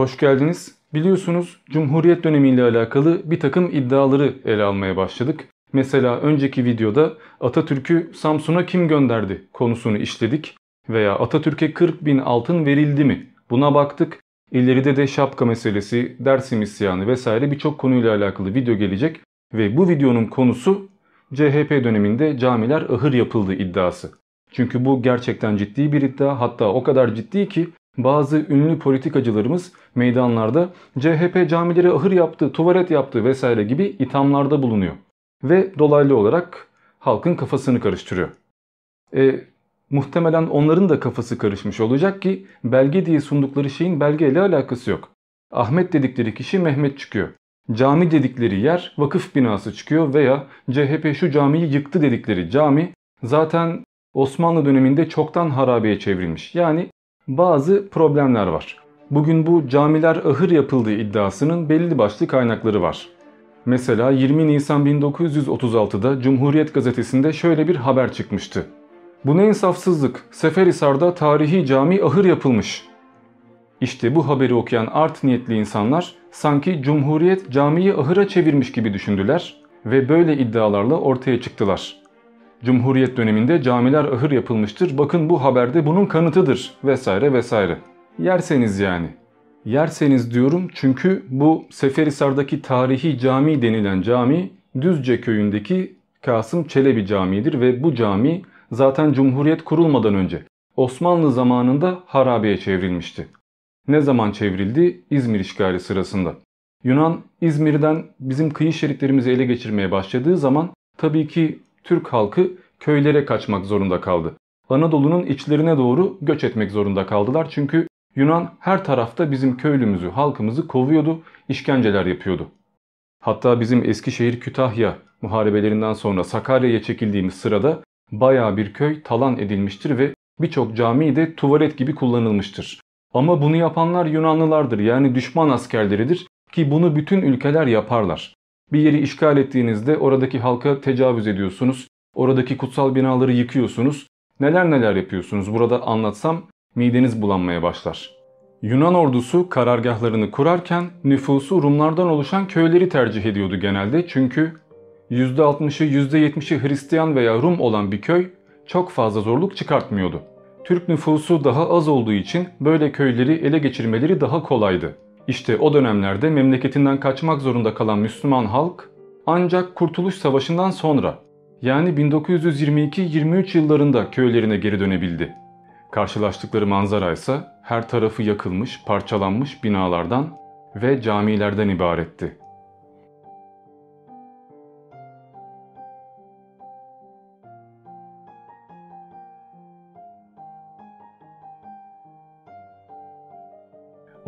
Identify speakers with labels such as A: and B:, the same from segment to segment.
A: Hoş geldiniz. Biliyorsunuz Cumhuriyet dönemiyle alakalı bir takım iddiaları ele almaya başladık. Mesela önceki videoda Atatürk'ü Samsun'a kim gönderdi konusunu işledik veya Atatürk'e 40 bin altın verildi mi buna baktık. İleride de şapka meselesi, Dersim isyanı vesaire birçok konuyla alakalı video gelecek ve bu videonun konusu CHP döneminde camiler ahır yapıldı iddiası. Çünkü bu gerçekten ciddi bir iddia hatta o kadar ciddi ki bazı ünlü politikacılarımız meydanlarda CHP camileri ahır yaptı, tuvalet yaptı vesaire gibi ithamlarda bulunuyor. Ve dolaylı olarak halkın kafasını karıştırıyor. E, muhtemelen onların da kafası karışmış olacak ki belge diye sundukları şeyin belgeyle alakası yok. Ahmet dedikleri kişi Mehmet çıkıyor. Cami dedikleri yer vakıf binası çıkıyor veya CHP şu camiyi yıktı dedikleri cami zaten Osmanlı döneminde çoktan harabeye çevrilmiş. Yani bazı problemler var. Bugün bu camiler ahır yapıldığı iddiasının belli başlı kaynakları var. Mesela 20 Nisan 1936'da Cumhuriyet gazetesinde şöyle bir haber çıkmıştı. Bu ne insafsızlık, Seferihisar'da tarihi cami ahır yapılmış. İşte bu haberi okuyan art niyetli insanlar sanki Cumhuriyet camiyi ahıra çevirmiş gibi düşündüler ve böyle iddialarla ortaya çıktılar. Cumhuriyet döneminde camiler ahır yapılmıştır. Bakın bu haberde bunun kanıtıdır vesaire vesaire. Yerseniz yani. Yerseniz diyorum çünkü bu Seferihisar'daki tarihi cami denilen cami Düzce köyündeki Kasım Çelebi Camii'dir ve bu cami zaten Cumhuriyet kurulmadan önce Osmanlı zamanında harabeye çevrilmişti. Ne zaman çevrildi? İzmir işgali sırasında. Yunan İzmir'den bizim kıyı şeritlerimizi ele geçirmeye başladığı zaman tabii ki Türk halkı köylere kaçmak zorunda kaldı. Anadolu'nun içlerine doğru göç etmek zorunda kaldılar çünkü Yunan her tarafta bizim köylümüzü, halkımızı kovuyordu, işkenceler yapıyordu. Hatta bizim Eskişehir Kütahya muharebelerinden sonra Sakarya'ya çekildiğimiz sırada baya bir köy talan edilmiştir ve birçok cami de tuvalet gibi kullanılmıştır. Ama bunu yapanlar Yunanlılardır yani düşman askerleridir ki bunu bütün ülkeler yaparlar. Bir yeri işgal ettiğinizde oradaki halka tecavüz ediyorsunuz. Oradaki kutsal binaları yıkıyorsunuz. Neler neler yapıyorsunuz burada anlatsam mideniz bulanmaya başlar. Yunan ordusu karargahlarını kurarken nüfusu Rumlardan oluşan köyleri tercih ediyordu genelde. Çünkü %60'ı %70'i Hristiyan veya Rum olan bir köy çok fazla zorluk çıkartmıyordu. Türk nüfusu daha az olduğu için böyle köyleri ele geçirmeleri daha kolaydı. İşte o dönemlerde memleketinden kaçmak zorunda kalan Müslüman halk ancak Kurtuluş Savaşı'ndan sonra yani 1922-23 yıllarında köylerine geri dönebildi. Karşılaştıkları manzara ise her tarafı yakılmış, parçalanmış binalardan ve camilerden ibaretti.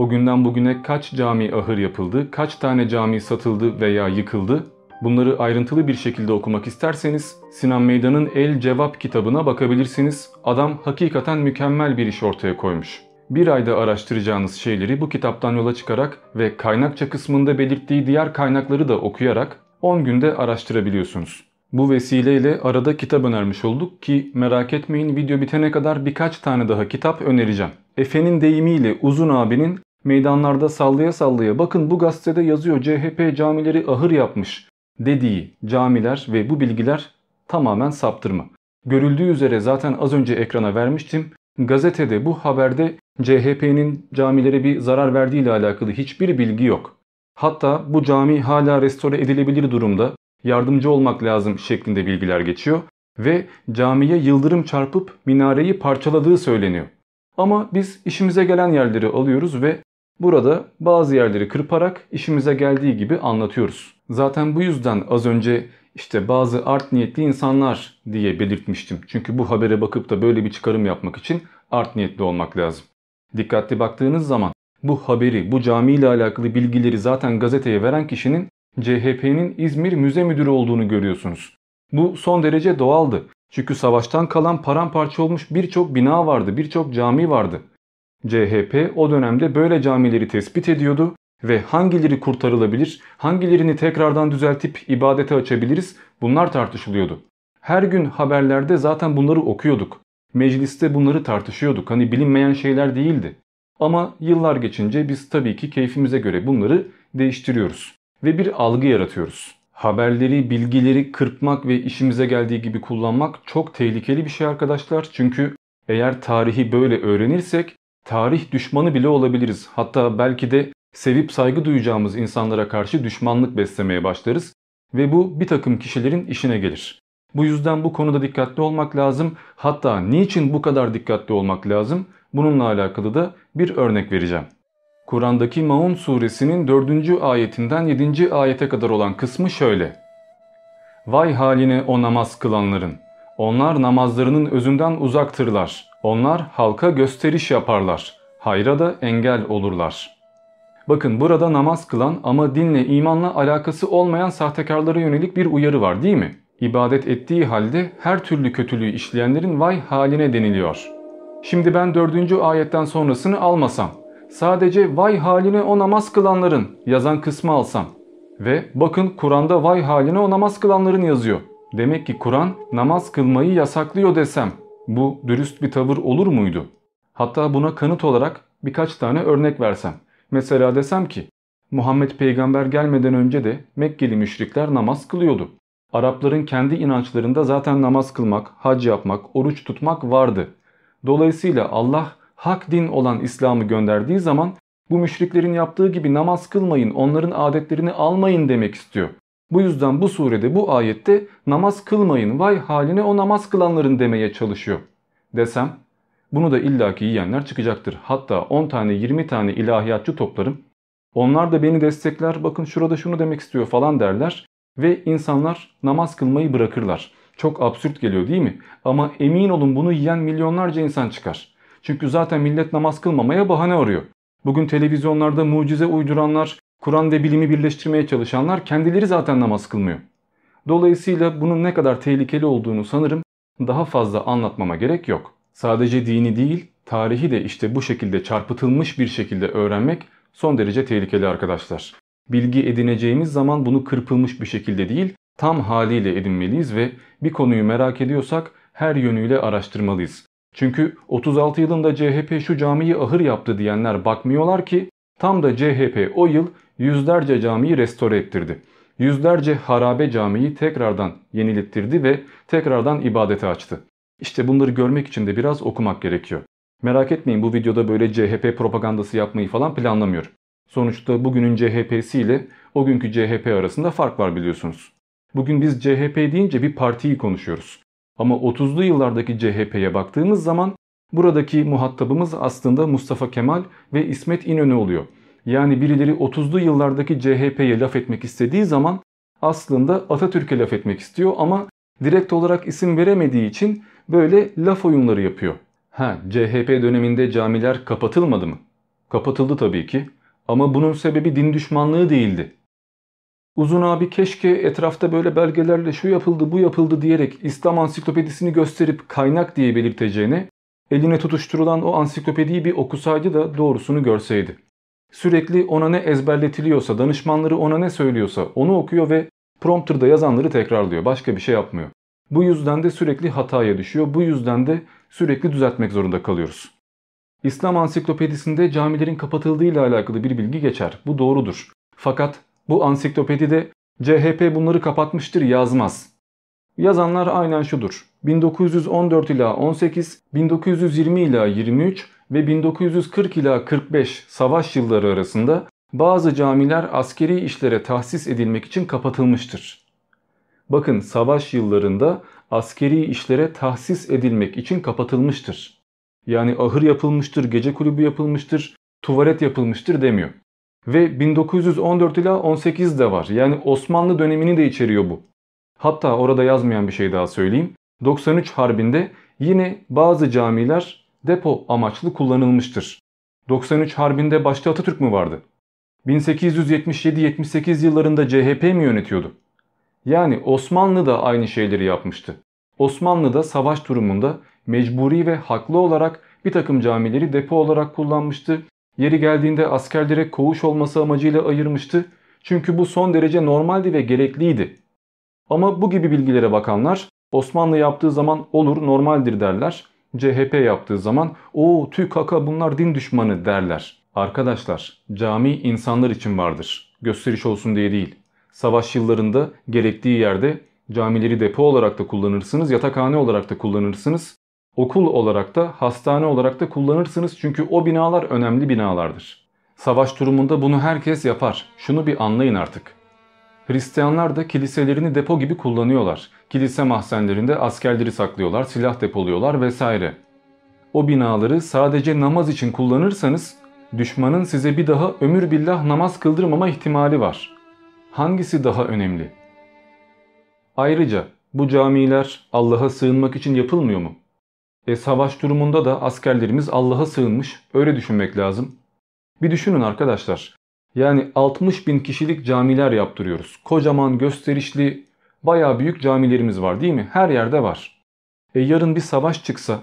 A: O günden bugüne kaç cami ahır yapıldı, kaç tane cami satıldı veya yıkıldı Bunları ayrıntılı bir şekilde okumak isterseniz Sinan Meydan'ın El Cevap kitabına bakabilirsiniz. Adam hakikaten mükemmel bir iş ortaya koymuş. Bir ayda araştıracağınız şeyleri bu kitaptan yola çıkarak ve kaynakça kısmında belirttiği diğer kaynakları da okuyarak 10 günde araştırabiliyorsunuz. Bu vesileyle arada kitap önermiş olduk ki merak etmeyin video bitene kadar birkaç tane daha kitap önereceğim. Efe'nin deyimiyle Uzun abinin meydanlarda sallaya sallaya bakın bu gazetede yazıyor CHP camileri ahır yapmış dediği camiler ve bu bilgiler tamamen saptırma. Görüldüğü üzere zaten az önce ekrana vermiştim. Gazetede bu haberde CHP'nin camilere bir zarar verdiği ile alakalı hiçbir bilgi yok. Hatta bu cami hala restore edilebilir durumda, yardımcı olmak lazım şeklinde bilgiler geçiyor ve camiye yıldırım çarpıp minareyi parçaladığı söyleniyor. Ama biz işimize gelen yerleri alıyoruz ve burada bazı yerleri kırparak işimize geldiği gibi anlatıyoruz. Zaten bu yüzden az önce işte bazı art niyetli insanlar diye belirtmiştim. Çünkü bu habere bakıp da böyle bir çıkarım yapmak için art niyetli olmak lazım. Dikkatli baktığınız zaman bu haberi, bu cami ile alakalı bilgileri zaten gazeteye veren kişinin CHP'nin İzmir Müze Müdürü olduğunu görüyorsunuz. Bu son derece doğaldı. Çünkü savaştan kalan paramparça olmuş birçok bina vardı, birçok cami vardı. CHP o dönemde böyle camileri tespit ediyordu ve hangileri kurtarılabilir, hangilerini tekrardan düzeltip ibadete açabiliriz bunlar tartışılıyordu. Her gün haberlerde zaten bunları okuyorduk. Mecliste bunları tartışıyorduk. Hani bilinmeyen şeyler değildi. Ama yıllar geçince biz tabii ki keyfimize göre bunları değiştiriyoruz ve bir algı yaratıyoruz. Haberleri, bilgileri kırpmak ve işimize geldiği gibi kullanmak çok tehlikeli bir şey arkadaşlar. Çünkü eğer tarihi böyle öğrenirsek tarih düşmanı bile olabiliriz. Hatta belki de sevip saygı duyacağımız insanlara karşı düşmanlık beslemeye başlarız ve bu bir takım kişilerin işine gelir. Bu yüzden bu konuda dikkatli olmak lazım. Hatta niçin bu kadar dikkatli olmak lazım? Bununla alakalı da bir örnek vereceğim. Kur'an'daki Maun suresinin 4. ayetinden 7. ayete kadar olan kısmı şöyle. Vay haline o namaz kılanların! Onlar namazlarının özünden uzaktırlar. Onlar halka gösteriş yaparlar. Hayra da engel olurlar. Bakın burada namaz kılan ama dinle imanla alakası olmayan sahtekarlara yönelik bir uyarı var değil mi? İbadet ettiği halde her türlü kötülüğü işleyenlerin vay haline deniliyor. Şimdi ben dördüncü ayetten sonrasını almasam, sadece vay haline o namaz kılanların yazan kısmı alsam ve bakın Kur'an'da vay haline o namaz kılanların yazıyor. Demek ki Kur'an namaz kılmayı yasaklıyor desem bu dürüst bir tavır olur muydu? Hatta buna kanıt olarak birkaç tane örnek versem. Mesela desem ki Muhammed peygamber gelmeden önce de Mekkeli müşrikler namaz kılıyordu. Arapların kendi inançlarında zaten namaz kılmak, hac yapmak, oruç tutmak vardı. Dolayısıyla Allah hak din olan İslam'ı gönderdiği zaman bu müşriklerin yaptığı gibi namaz kılmayın, onların adetlerini almayın demek istiyor. Bu yüzden bu surede bu ayette namaz kılmayın vay haline o namaz kılanların demeye çalışıyor. Desem bunu da illaki yiyenler çıkacaktır. Hatta 10 tane 20 tane ilahiyatçı toplarım. Onlar da beni destekler bakın şurada şunu demek istiyor falan derler. Ve insanlar namaz kılmayı bırakırlar. Çok absürt geliyor değil mi? Ama emin olun bunu yiyen milyonlarca insan çıkar. Çünkü zaten millet namaz kılmamaya bahane arıyor. Bugün televizyonlarda mucize uyduranlar, Kur'an ve bilimi birleştirmeye çalışanlar kendileri zaten namaz kılmıyor. Dolayısıyla bunun ne kadar tehlikeli olduğunu sanırım daha fazla anlatmama gerek yok. Sadece dini değil, tarihi de işte bu şekilde çarpıtılmış bir şekilde öğrenmek son derece tehlikeli arkadaşlar. Bilgi edineceğimiz zaman bunu kırpılmış bir şekilde değil, tam haliyle edinmeliyiz ve bir konuyu merak ediyorsak her yönüyle araştırmalıyız. Çünkü 36 yılında CHP şu camiyi ahır yaptı diyenler bakmıyorlar ki tam da CHP o yıl yüzlerce camiyi restore ettirdi. Yüzlerce harabe camiyi tekrardan yenilettirdi ve tekrardan ibadete açtı. İşte bunları görmek için de biraz okumak gerekiyor. Merak etmeyin bu videoda böyle CHP propagandası yapmayı falan planlamıyorum. Sonuçta bugünün CHP'si ile o günkü CHP arasında fark var biliyorsunuz. Bugün biz CHP deyince bir partiyi konuşuyoruz. Ama 30'lu yıllardaki CHP'ye baktığımız zaman buradaki muhatabımız aslında Mustafa Kemal ve İsmet İnönü oluyor. Yani birileri 30'lu yıllardaki CHP'ye laf etmek istediği zaman aslında Atatürk'e laf etmek istiyor ama direkt olarak isim veremediği için böyle laf oyunları yapıyor. Ha CHP döneminde camiler kapatılmadı mı? Kapatıldı tabii ki ama bunun sebebi din düşmanlığı değildi. Uzun abi keşke etrafta böyle belgelerle şu yapıldı bu yapıldı diyerek İslam ansiklopedisini gösterip kaynak diye belirteceğine eline tutuşturulan o ansiklopediyi bir okusaydı da doğrusunu görseydi. Sürekli ona ne ezberletiliyorsa, danışmanları ona ne söylüyorsa onu okuyor ve prompterda yazanları tekrarlıyor. Başka bir şey yapmıyor. Bu yüzden de sürekli hataya düşüyor. Bu yüzden de sürekli düzeltmek zorunda kalıyoruz. İslam ansiklopedisinde camilerin kapatıldığı ile alakalı bir bilgi geçer. Bu doğrudur. Fakat bu ansiklopedide CHP bunları kapatmıştır yazmaz. Yazanlar aynen şudur. 1914 ila 18, 1920 ila 23 ve 1940 ila 45 savaş yılları arasında bazı camiler askeri işlere tahsis edilmek için kapatılmıştır. Bakın savaş yıllarında askeri işlere tahsis edilmek için kapatılmıştır. Yani ahır yapılmıştır, gece kulübü yapılmıştır, tuvalet yapılmıştır demiyor. Ve 1914 ila 18 de var. Yani Osmanlı dönemini de içeriyor bu. Hatta orada yazmayan bir şey daha söyleyeyim. 93 Harbi'nde yine bazı camiler depo amaçlı kullanılmıştır. 93 Harbi'nde başta Atatürk mü vardı? 1877-78 yıllarında CHP mi yönetiyordu? Yani Osmanlı da aynı şeyleri yapmıştı. Osmanlı da savaş durumunda mecburi ve haklı olarak bir takım camileri depo olarak kullanmıştı. Yeri geldiğinde askerlere koğuş olması amacıyla ayırmıştı. Çünkü bu son derece normaldi ve gerekliydi. Ama bu gibi bilgilere bakanlar Osmanlı yaptığı zaman olur normaldir derler. CHP yaptığı zaman o tüy kaka bunlar din düşmanı derler. Arkadaşlar cami insanlar için vardır. Gösteriş olsun diye değil. Savaş yıllarında gerektiği yerde camileri depo olarak da kullanırsınız, yatakhane olarak da kullanırsınız. Okul olarak da, hastane olarak da kullanırsınız çünkü o binalar önemli binalardır. Savaş durumunda bunu herkes yapar. Şunu bir anlayın artık. Hristiyanlar da kiliselerini depo gibi kullanıyorlar. Kilise mahzenlerinde askerleri saklıyorlar, silah depoluyorlar vesaire. O binaları sadece namaz için kullanırsanız düşmanın size bir daha ömür billah namaz kıldırmama ihtimali var. Hangisi daha önemli? Ayrıca bu camiler Allah'a sığınmak için yapılmıyor mu? E savaş durumunda da askerlerimiz Allah'a sığınmış. Öyle düşünmek lazım. Bir düşünün arkadaşlar. Yani 60 bin kişilik camiler yaptırıyoruz. Kocaman gösterişli baya büyük camilerimiz var değil mi? Her yerde var. E yarın bir savaş çıksa,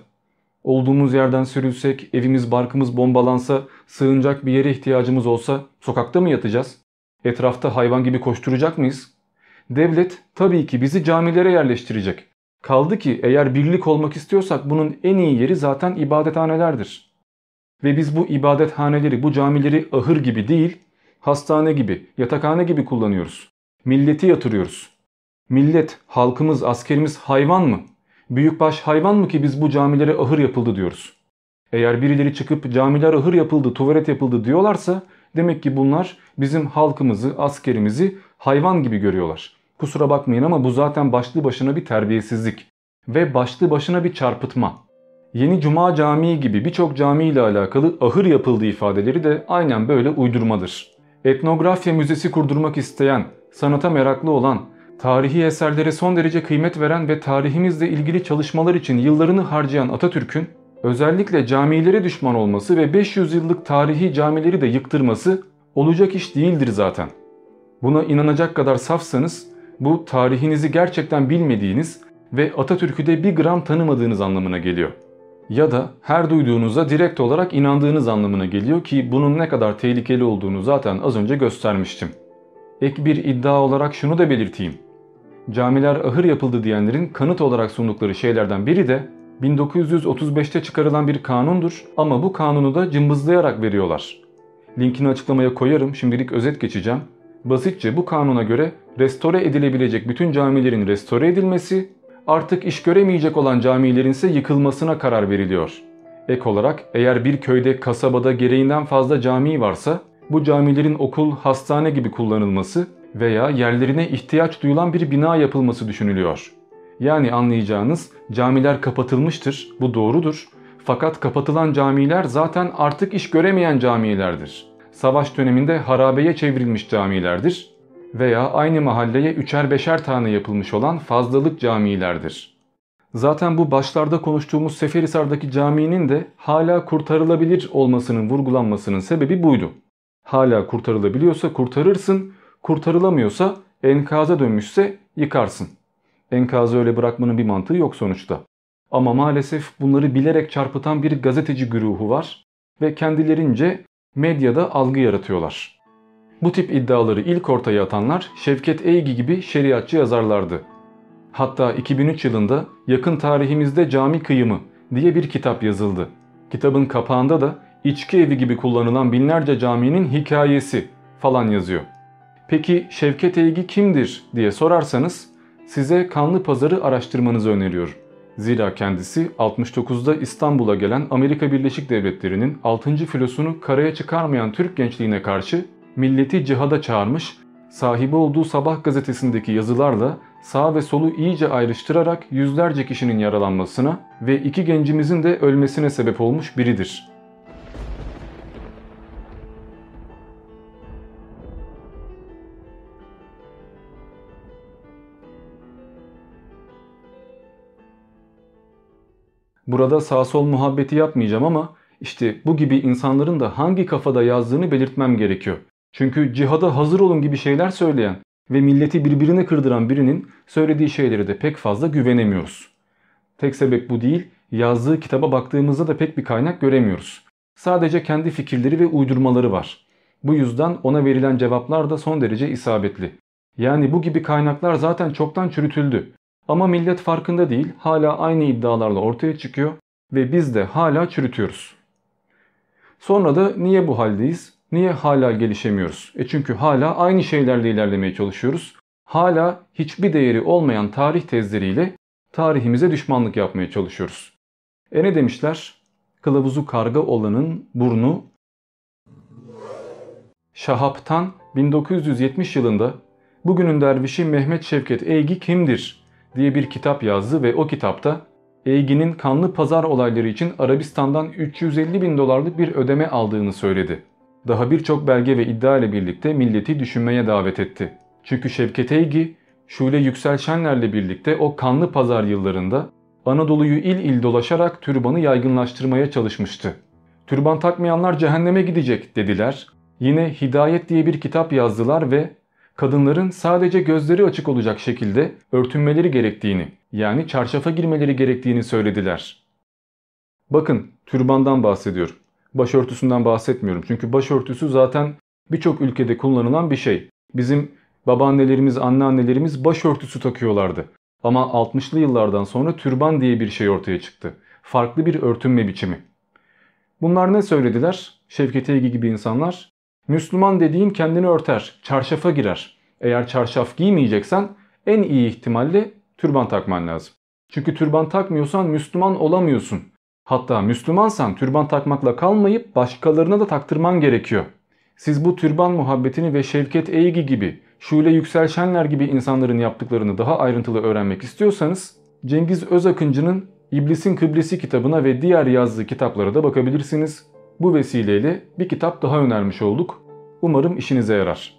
A: olduğumuz yerden sürülsek, evimiz barkımız bombalansa, sığınacak bir yere ihtiyacımız olsa sokakta mı yatacağız? Etrafta hayvan gibi koşturacak mıyız? Devlet tabii ki bizi camilere yerleştirecek. Kaldı ki eğer birlik olmak istiyorsak bunun en iyi yeri zaten ibadethanelerdir. Ve biz bu ibadethaneleri, bu camileri ahır gibi değil, hastane gibi, yatakhane gibi kullanıyoruz. Milleti yatırıyoruz. Millet, halkımız, askerimiz hayvan mı? Büyükbaş hayvan mı ki biz bu camilere ahır yapıldı diyoruz? Eğer birileri çıkıp camiler ahır yapıldı, tuvalet yapıldı diyorlarsa demek ki bunlar bizim halkımızı, askerimizi hayvan gibi görüyorlar. Kusura bakmayın ama bu zaten başlı başına bir terbiyesizlik ve başlı başına bir çarpıtma. Yeni Cuma Camii gibi birçok cami ile alakalı ahır yapıldığı ifadeleri de aynen böyle uydurmadır. Etnografya müzesi kurdurmak isteyen, sanata meraklı olan, tarihi eserlere son derece kıymet veren ve tarihimizle ilgili çalışmalar için yıllarını harcayan Atatürk'ün özellikle camilere düşman olması ve 500 yıllık tarihi camileri de yıktırması olacak iş değildir zaten. Buna inanacak kadar safsanız bu tarihinizi gerçekten bilmediğiniz ve Atatürk'ü de bir gram tanımadığınız anlamına geliyor. Ya da her duyduğunuza direkt olarak inandığınız anlamına geliyor ki bunun ne kadar tehlikeli olduğunu zaten az önce göstermiştim. Ek bir iddia olarak şunu da belirteyim. Camiler ahır yapıldı diyenlerin kanıt olarak sundukları şeylerden biri de 1935'te çıkarılan bir kanundur ama bu kanunu da cımbızlayarak veriyorlar. Linkini açıklamaya koyarım şimdilik özet geçeceğim. Basitçe bu kanuna göre restore edilebilecek bütün camilerin restore edilmesi, artık iş göremeyecek olan camilerin ise yıkılmasına karar veriliyor. Ek olarak eğer bir köyde, kasabada gereğinden fazla cami varsa bu camilerin okul, hastane gibi kullanılması veya yerlerine ihtiyaç duyulan bir bina yapılması düşünülüyor. Yani anlayacağınız camiler kapatılmıştır, bu doğrudur. Fakat kapatılan camiler zaten artık iş göremeyen camilerdir savaş döneminde harabeye çevrilmiş camilerdir veya aynı mahalleye üçer beşer tane yapılmış olan fazlalık camilerdir. Zaten bu başlarda konuştuğumuz Seferihisar'daki caminin de hala kurtarılabilir olmasının vurgulanmasının sebebi buydu. Hala kurtarılabiliyorsa kurtarırsın, kurtarılamıyorsa enkaza dönmüşse yıkarsın. Enkazı öyle bırakmanın bir mantığı yok sonuçta. Ama maalesef bunları bilerek çarpıtan bir gazeteci güruhu var ve kendilerince medyada algı yaratıyorlar. Bu tip iddiaları ilk ortaya atanlar Şevket Eygi gibi şeriatçı yazarlardı. Hatta 2003 yılında Yakın Tarihimizde Cami Kıyımı diye bir kitap yazıldı. Kitabın kapağında da içki evi gibi kullanılan binlerce caminin hikayesi falan yazıyor. Peki Şevket Eygi kimdir diye sorarsanız size Kanlı Pazarı araştırmanızı öneriyorum. Zira kendisi 69'da İstanbul'a gelen Amerika Birleşik Devletleri'nin 6. filosunu karaya çıkarmayan Türk gençliğine karşı milleti cihada çağırmış, sahibi olduğu Sabah gazetesindeki yazılarla sağ ve solu iyice ayrıştırarak yüzlerce kişinin yaralanmasına ve iki gencimizin de ölmesine sebep olmuş biridir. Burada sağ sol muhabbeti yapmayacağım ama işte bu gibi insanların da hangi kafada yazdığını belirtmem gerekiyor. Çünkü cihada hazır olun gibi şeyler söyleyen ve milleti birbirine kırdıran birinin söylediği şeylere de pek fazla güvenemiyoruz. Tek sebep bu değil, yazdığı kitaba baktığımızda da pek bir kaynak göremiyoruz. Sadece kendi fikirleri ve uydurmaları var. Bu yüzden ona verilen cevaplar da son derece isabetli. Yani bu gibi kaynaklar zaten çoktan çürütüldü. Ama millet farkında değil, hala aynı iddialarla ortaya çıkıyor ve biz de hala çürütüyoruz. Sonra da niye bu haldeyiz? Niye hala gelişemiyoruz? E çünkü hala aynı şeylerle ilerlemeye çalışıyoruz. Hala hiçbir değeri olmayan tarih tezleriyle tarihimize düşmanlık yapmaya çalışıyoruz. E ne demişler? Kılavuzu karga olanın burnu Şahap'tan 1970 yılında bugünün dervişi Mehmet Şevket Eygi kimdir diye bir kitap yazdı ve o kitapta Eygi'nin kanlı pazar olayları için Arabistan'dan 350 bin dolarlık bir ödeme aldığını söyledi. Daha birçok belge ve iddia ile birlikte milleti düşünmeye davet etti. Çünkü Şevket Eygi, Şule Yüksel Şenler'le birlikte o kanlı pazar yıllarında Anadolu'yu il il dolaşarak türbanı yaygınlaştırmaya çalışmıştı. Türban takmayanlar cehenneme gidecek dediler. Yine Hidayet diye bir kitap yazdılar ve kadınların sadece gözleri açık olacak şekilde örtünmeleri gerektiğini yani çarşafa girmeleri gerektiğini söylediler. Bakın türbandan bahsediyorum. Başörtüsünden bahsetmiyorum. Çünkü başörtüsü zaten birçok ülkede kullanılan bir şey. Bizim babaannelerimiz, anneannelerimiz başörtüsü takıyorlardı. Ama 60'lı yıllardan sonra türban diye bir şey ortaya çıktı. Farklı bir örtünme biçimi. Bunlar ne söylediler? Şevket Eygi gibi insanlar. Müslüman dediğin kendini örter, çarşafa girer. Eğer çarşaf giymeyeceksen en iyi ihtimalle türban takman lazım. Çünkü türban takmıyorsan Müslüman olamıyorsun. Hatta Müslümansan türban takmakla kalmayıp başkalarına da taktırman gerekiyor. Siz bu türban muhabbetini ve Şevket Eygi gibi, Şule Yükselşenler gibi insanların yaptıklarını daha ayrıntılı öğrenmek istiyorsanız Cengiz Özakıncı'nın İblisin Kıblesi kitabına ve diğer yazdığı kitaplara da bakabilirsiniz. Bu vesileyle bir kitap daha önermiş olduk. Umarım işinize yarar.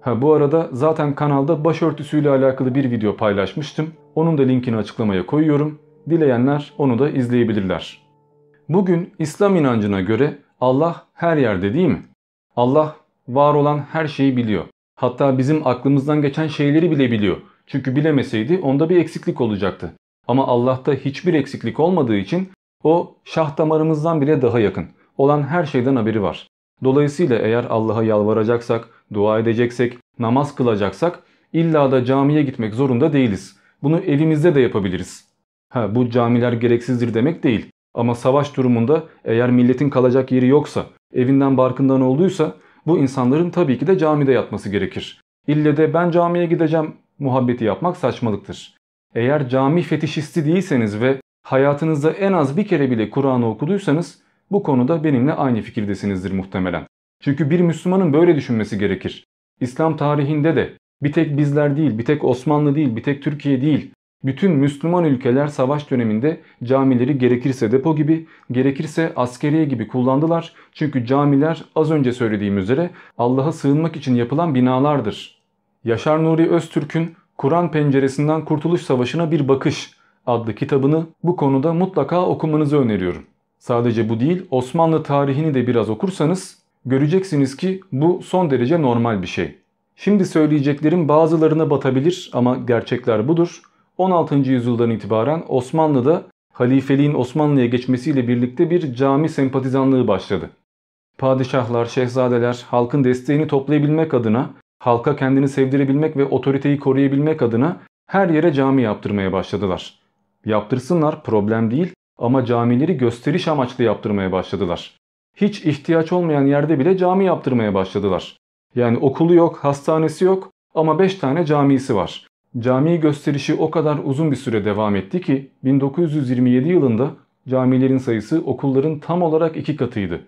A: Ha bu arada zaten kanalda başörtüsüyle alakalı bir video paylaşmıştım. Onun da linkini açıklamaya koyuyorum. Dileyenler onu da izleyebilirler. Bugün İslam inancına göre Allah her yerde değil mi? Allah var olan her şeyi biliyor. Hatta bizim aklımızdan geçen şeyleri bile biliyor. Çünkü bilemeseydi onda bir eksiklik olacaktı. Ama Allah'ta hiçbir eksiklik olmadığı için o şah damarımızdan bile daha yakın. Olan her şeyden haberi var. Dolayısıyla eğer Allah'a yalvaracaksak, dua edeceksek, namaz kılacaksak illa da camiye gitmek zorunda değiliz. Bunu evimizde de yapabiliriz. Ha bu camiler gereksizdir demek değil. Ama savaş durumunda eğer milletin kalacak yeri yoksa, evinden barkından olduysa bu insanların tabii ki de camide yatması gerekir. İlle de ben camiye gideceğim muhabbeti yapmak saçmalıktır. Eğer cami fetişisti değilseniz ve hayatınızda en az bir kere bile Kur'an'ı okuduysanız bu konuda benimle aynı fikirdesinizdir muhtemelen. Çünkü bir Müslümanın böyle düşünmesi gerekir. İslam tarihinde de bir tek bizler değil, bir tek Osmanlı değil, bir tek Türkiye değil. Bütün Müslüman ülkeler savaş döneminde camileri gerekirse depo gibi, gerekirse askeriye gibi kullandılar. Çünkü camiler az önce söylediğim üzere Allah'a sığınmak için yapılan binalardır. Yaşar Nuri Öztürk'ün Kur'an penceresinden Kurtuluş Savaşı'na bir bakış adlı kitabını bu konuda mutlaka okumanızı öneriyorum. Sadece bu değil Osmanlı tarihini de biraz okursanız göreceksiniz ki bu son derece normal bir şey. Şimdi söyleyeceklerim bazılarına batabilir ama gerçekler budur. 16. yüzyıldan itibaren Osmanlı'da halifeliğin Osmanlı'ya geçmesiyle birlikte bir cami sempatizanlığı başladı. Padişahlar, şehzadeler halkın desteğini toplayabilmek adına, halka kendini sevdirebilmek ve otoriteyi koruyabilmek adına her yere cami yaptırmaya başladılar. Yaptırsınlar problem değil ama camileri gösteriş amaçlı yaptırmaya başladılar. Hiç ihtiyaç olmayan yerde bile cami yaptırmaya başladılar. Yani okulu yok, hastanesi yok ama 5 tane camisi var. Cami gösterişi o kadar uzun bir süre devam etti ki 1927 yılında camilerin sayısı okulların tam olarak iki katıydı.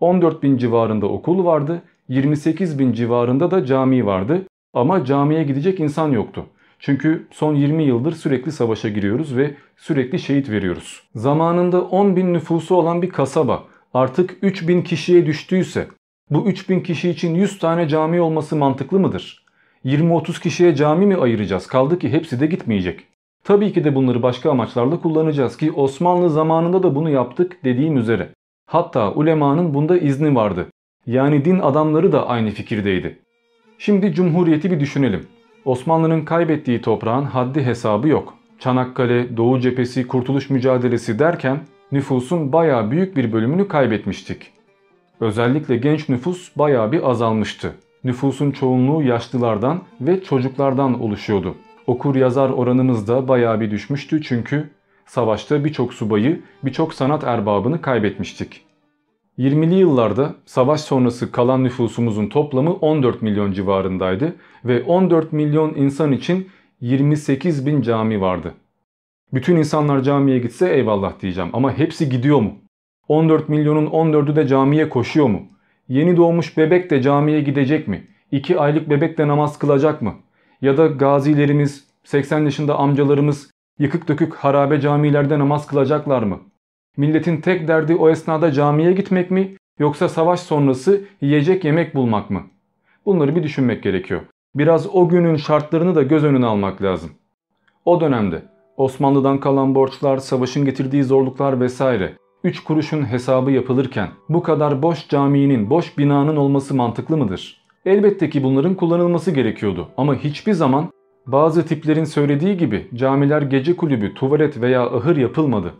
A: 14 bin civarında okul vardı, 28 bin civarında da cami vardı ama camiye gidecek insan yoktu. Çünkü son 20 yıldır sürekli savaşa giriyoruz ve sürekli şehit veriyoruz. Zamanında 10 bin nüfusu olan bir kasaba artık 3 bin kişiye düştüyse bu 3 bin kişi için 100 tane cami olması mantıklı mıdır? 20-30 kişiye cami mi ayıracağız? Kaldı ki hepsi de gitmeyecek. Tabii ki de bunları başka amaçlarla kullanacağız ki Osmanlı zamanında da bunu yaptık dediğim üzere. Hatta ulemanın bunda izni vardı. Yani din adamları da aynı fikirdeydi. Şimdi Cumhuriyeti bir düşünelim. Osmanlı'nın kaybettiği toprağın haddi hesabı yok. Çanakkale, Doğu cephesi, Kurtuluş mücadelesi derken nüfusun baya büyük bir bölümünü kaybetmiştik. Özellikle genç nüfus baya bir azalmıştı. Nüfusun çoğunluğu yaşlılardan ve çocuklardan oluşuyordu. Okur yazar oranımız da baya bir düşmüştü çünkü Savaşta birçok subayı, birçok sanat erbabını kaybetmiştik. 20'li yıllarda savaş sonrası kalan nüfusumuzun toplamı 14 milyon civarındaydı ve 14 milyon insan için 28 bin cami vardı. Bütün insanlar camiye gitse eyvallah diyeceğim ama hepsi gidiyor mu? 14 milyonun 14'ü de camiye koşuyor mu? Yeni doğmuş bebek de camiye gidecek mi? 2 aylık bebek de namaz kılacak mı? Ya da gazilerimiz, 80 yaşında amcalarımız yıkık dökük harabe camilerde namaz kılacaklar mı? Milletin tek derdi o esnada camiye gitmek mi yoksa savaş sonrası yiyecek yemek bulmak mı? Bunları bir düşünmek gerekiyor. Biraz o günün şartlarını da göz önüne almak lazım. O dönemde Osmanlı'dan kalan borçlar, savaşın getirdiği zorluklar vesaire 3 kuruşun hesabı yapılırken bu kadar boş caminin, boş binanın olması mantıklı mıdır? Elbette ki bunların kullanılması gerekiyordu ama hiçbir zaman bazı tiplerin söylediği gibi camiler gece kulübü, tuvalet veya ahır yapılmadı.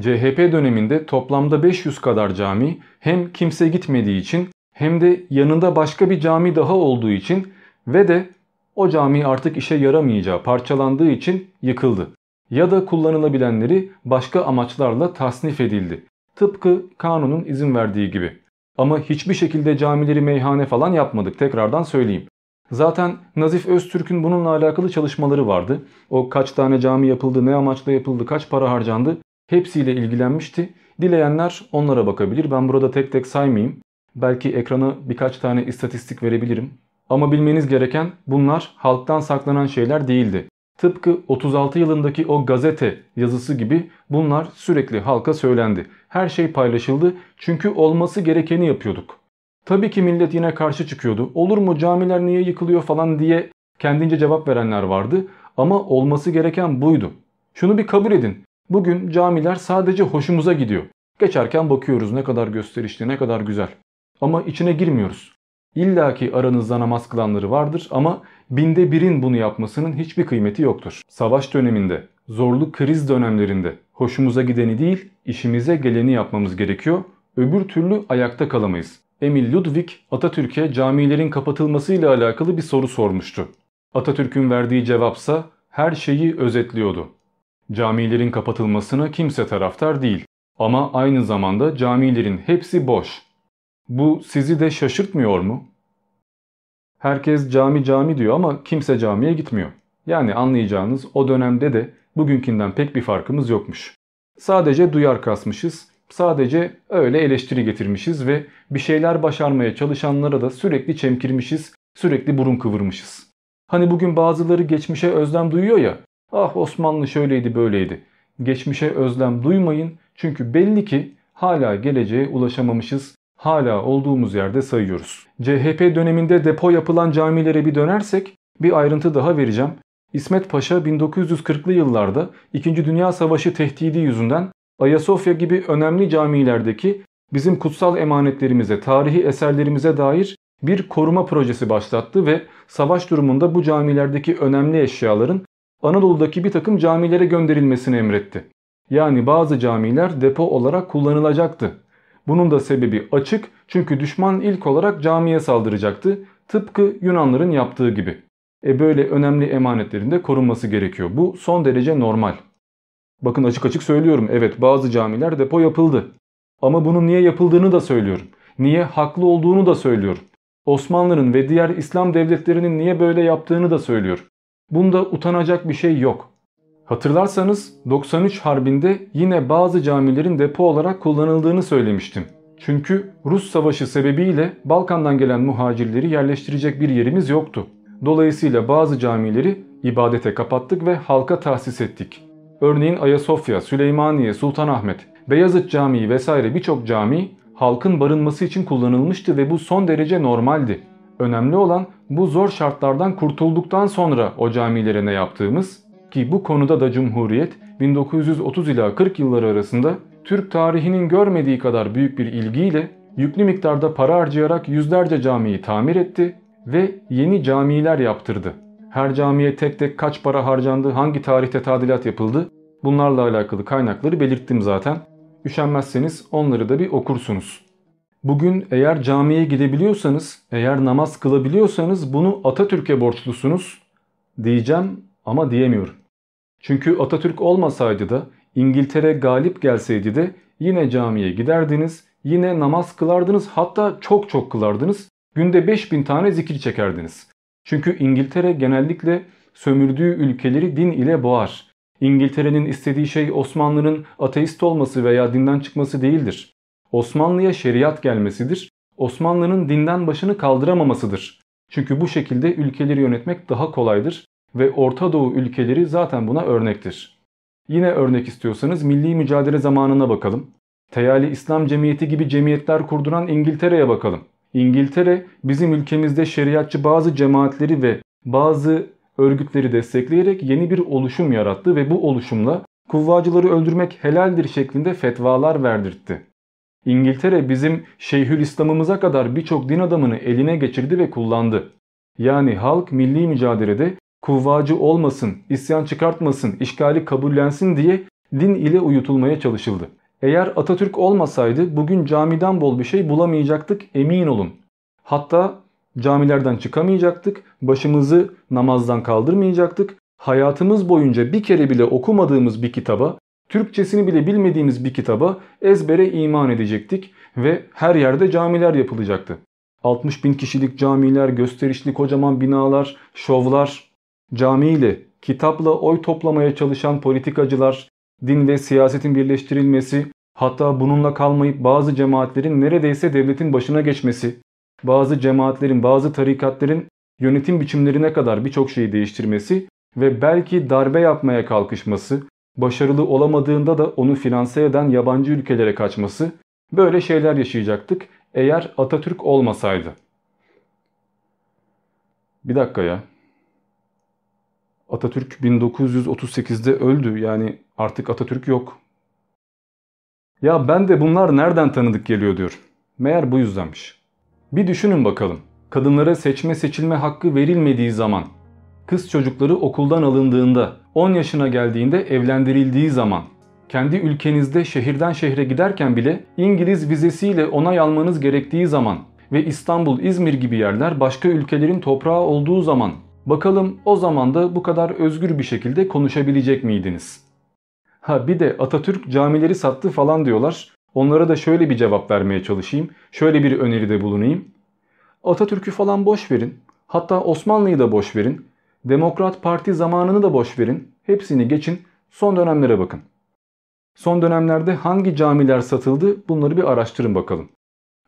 A: CHP döneminde toplamda 500 kadar cami hem kimse gitmediği için hem de yanında başka bir cami daha olduğu için ve de o cami artık işe yaramayacağı parçalandığı için yıkıldı. Ya da kullanılabilenleri başka amaçlarla tasnif edildi. Tıpkı kanunun izin verdiği gibi. Ama hiçbir şekilde camileri meyhane falan yapmadık tekrardan söyleyeyim. Zaten Nazif Öztürk'ün bununla alakalı çalışmaları vardı. O kaç tane cami yapıldı, ne amaçla yapıldı, kaç para harcandı hepsiyle ilgilenmişti. Dileyenler onlara bakabilir. Ben burada tek tek saymayayım. Belki ekrana birkaç tane istatistik verebilirim. Ama bilmeniz gereken bunlar halktan saklanan şeyler değildi. Tıpkı 36 yılındaki o gazete yazısı gibi bunlar sürekli halka söylendi. Her şey paylaşıldı çünkü olması gerekeni yapıyorduk. Tabii ki millet yine karşı çıkıyordu. Olur mu camiler niye yıkılıyor falan diye kendince cevap verenler vardı. Ama olması gereken buydu. Şunu bir kabul edin. Bugün camiler sadece hoşumuza gidiyor. Geçerken bakıyoruz ne kadar gösterişli, ne kadar güzel. Ama içine girmiyoruz. İlla ki aranızda namaz kılanları vardır ama binde birin bunu yapmasının hiçbir kıymeti yoktur. Savaş döneminde, zorlu kriz dönemlerinde hoşumuza gideni değil işimize geleni yapmamız gerekiyor. Öbür türlü ayakta kalamayız. Emil Ludwig Atatürk'e camilerin kapatılmasıyla alakalı bir soru sormuştu. Atatürk'ün verdiği cevapsa her şeyi özetliyordu. Camilerin kapatılmasına kimse taraftar değil. Ama aynı zamanda camilerin hepsi boş. Bu sizi de şaşırtmıyor mu? Herkes cami cami diyor ama kimse camiye gitmiyor. Yani anlayacağınız o dönemde de bugünkünden pek bir farkımız yokmuş. Sadece duyar kasmışız, sadece öyle eleştiri getirmişiz ve bir şeyler başarmaya çalışanlara da sürekli çemkirmişiz, sürekli burun kıvırmışız. Hani bugün bazıları geçmişe özlem duyuyor ya, ah Osmanlı şöyleydi böyleydi. Geçmişe özlem duymayın çünkü belli ki hala geleceğe ulaşamamışız, hala olduğumuz yerde sayıyoruz. CHP döneminde depo yapılan camilere bir dönersek bir ayrıntı daha vereceğim. İsmet Paşa 1940'lı yıllarda 2. Dünya Savaşı tehdidi yüzünden Ayasofya gibi önemli camilerdeki bizim kutsal emanetlerimize, tarihi eserlerimize dair bir koruma projesi başlattı ve savaş durumunda bu camilerdeki önemli eşyaların Anadolu'daki bir takım camilere gönderilmesini emretti. Yani bazı camiler depo olarak kullanılacaktı. Bunun da sebebi açık çünkü düşman ilk olarak camiye saldıracaktı. Tıpkı Yunanların yaptığı gibi. E böyle önemli emanetlerin de korunması gerekiyor. Bu son derece normal. Bakın açık açık söylüyorum. Evet bazı camiler depo yapıldı. Ama bunun niye yapıldığını da söylüyorum. Niye haklı olduğunu da söylüyorum. Osmanlı'nın ve diğer İslam devletlerinin niye böyle yaptığını da söylüyorum. Bunda utanacak bir şey yok. Hatırlarsanız 93 Harbi'nde yine bazı camilerin depo olarak kullanıldığını söylemiştim. Çünkü Rus savaşı sebebiyle Balkan'dan gelen muhacirleri yerleştirecek bir yerimiz yoktu. Dolayısıyla bazı camileri ibadete kapattık ve halka tahsis ettik. Örneğin Ayasofya, Süleymaniye, Sultanahmet, Beyazıt Camii vesaire birçok cami halkın barınması için kullanılmıştı ve bu son derece normaldi. Önemli olan bu zor şartlardan kurtulduktan sonra o camilere ne yaptığımız ki bu konuda da Cumhuriyet 1930 ila 40 yılları arasında Türk tarihinin görmediği kadar büyük bir ilgiyle yüklü miktarda para harcayarak yüzlerce camiyi tamir etti ve yeni camiler yaptırdı. Her camiye tek tek kaç para harcandı, hangi tarihte tadilat yapıldı bunlarla alakalı kaynakları belirttim zaten. Üşenmezseniz onları da bir okursunuz. Bugün eğer camiye gidebiliyorsanız, eğer namaz kılabiliyorsanız bunu Atatürk'e borçlusunuz diyeceğim ama diyemiyorum. Çünkü Atatürk olmasaydı da İngiltere galip gelseydi de yine camiye giderdiniz, yine namaz kılardınız hatta çok çok kılardınız. Günde 5000 tane zikir çekerdiniz. Çünkü İngiltere genellikle sömürdüğü ülkeleri din ile boğar. İngiltere'nin istediği şey Osmanlı'nın ateist olması veya dinden çıkması değildir. Osmanlı'ya şeriat gelmesidir. Osmanlı'nın dinden başını kaldıramamasıdır. Çünkü bu şekilde ülkeleri yönetmek daha kolaydır ve Orta Doğu ülkeleri zaten buna örnektir. Yine örnek istiyorsanız milli mücadele zamanına bakalım. Teyali İslam Cemiyeti gibi cemiyetler kurduran İngiltere'ye bakalım. İngiltere bizim ülkemizde şeriatçı bazı cemaatleri ve bazı örgütleri destekleyerek yeni bir oluşum yarattı ve bu oluşumla kuvvacıları öldürmek helaldir şeklinde fetvalar verdirtti. İngiltere bizim Şeyhülislam'ımıza kadar birçok din adamını eline geçirdi ve kullandı. Yani halk milli mücadelede kuvvacı olmasın, isyan çıkartmasın, işgali kabullensin diye din ile uyutulmaya çalışıldı. Eğer Atatürk olmasaydı bugün camiden bol bir şey bulamayacaktık emin olun. Hatta camilerden çıkamayacaktık, başımızı namazdan kaldırmayacaktık. Hayatımız boyunca bir kere bile okumadığımız bir kitaba, Türkçesini bile bilmediğimiz bir kitaba ezbere iman edecektik ve her yerde camiler yapılacaktı. 60 bin kişilik camiler, gösterişli kocaman binalar, şovlar, camiyle, kitapla oy toplamaya çalışan politikacılar, din ve siyasetin birleştirilmesi, hatta bununla kalmayıp bazı cemaatlerin neredeyse devletin başına geçmesi, bazı cemaatlerin, bazı tarikatların yönetim biçimlerine kadar birçok şeyi değiştirmesi ve belki darbe yapmaya kalkışması, başarılı olamadığında da onu finanse eden yabancı ülkelere kaçması böyle şeyler yaşayacaktık eğer Atatürk olmasaydı. Bir dakika ya. Atatürk 1938'de öldü yani artık Atatürk yok. Ya ben de bunlar nereden tanıdık geliyor diyor. Meğer bu yüzdenmiş. Bir düşünün bakalım. Kadınlara seçme seçilme hakkı verilmediği zaman, kız çocukları okuldan alındığında, 10 yaşına geldiğinde evlendirildiği zaman, kendi ülkenizde şehirden şehre giderken bile İngiliz vizesiyle onay almanız gerektiği zaman ve İstanbul, İzmir gibi yerler başka ülkelerin toprağı olduğu zaman bakalım o zaman da bu kadar özgür bir şekilde konuşabilecek miydiniz? Ha bir de Atatürk camileri sattı falan diyorlar. Onlara da şöyle bir cevap vermeye çalışayım. Şöyle bir öneride bulunayım. Atatürk'ü falan boş verin. Hatta Osmanlı'yı da boş verin. Demokrat Parti zamanını da boş verin. Hepsini geçin. Son dönemlere bakın. Son dönemlerde hangi camiler satıldı bunları bir araştırın bakalım.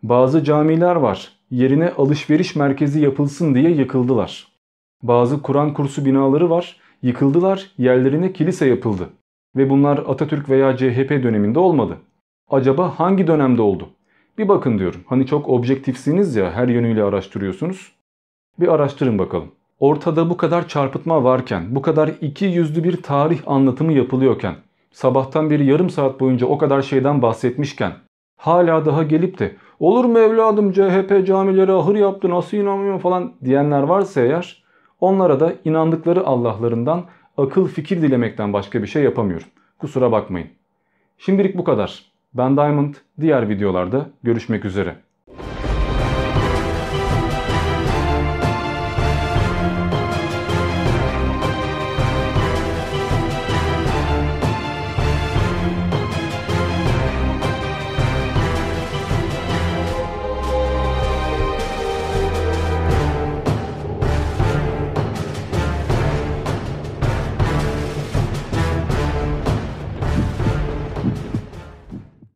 A: Bazı camiler var. Yerine alışveriş merkezi yapılsın diye yıkıldılar. Bazı Kur'an kursu binaları var. Yıkıldılar, yerlerine kilise yapıldı. Ve bunlar Atatürk veya CHP döneminde olmadı. Acaba hangi dönemde oldu? Bir bakın diyorum. Hani çok objektifsiniz ya her yönüyle araştırıyorsunuz. Bir araştırın bakalım. Ortada bu kadar çarpıtma varken, bu kadar iki yüzlü bir tarih anlatımı yapılıyorken, sabahtan beri yarım saat boyunca o kadar şeyden bahsetmişken, hala daha gelip de olur mu evladım CHP camileri ahır yaptı nasıl inanmıyor falan diyenler varsa eğer onlara da inandıkları Allah'larından akıl fikir dilemekten başka bir şey yapamıyorum. Kusura bakmayın. Şimdilik bu kadar. Ben Diamond diğer videolarda görüşmek üzere.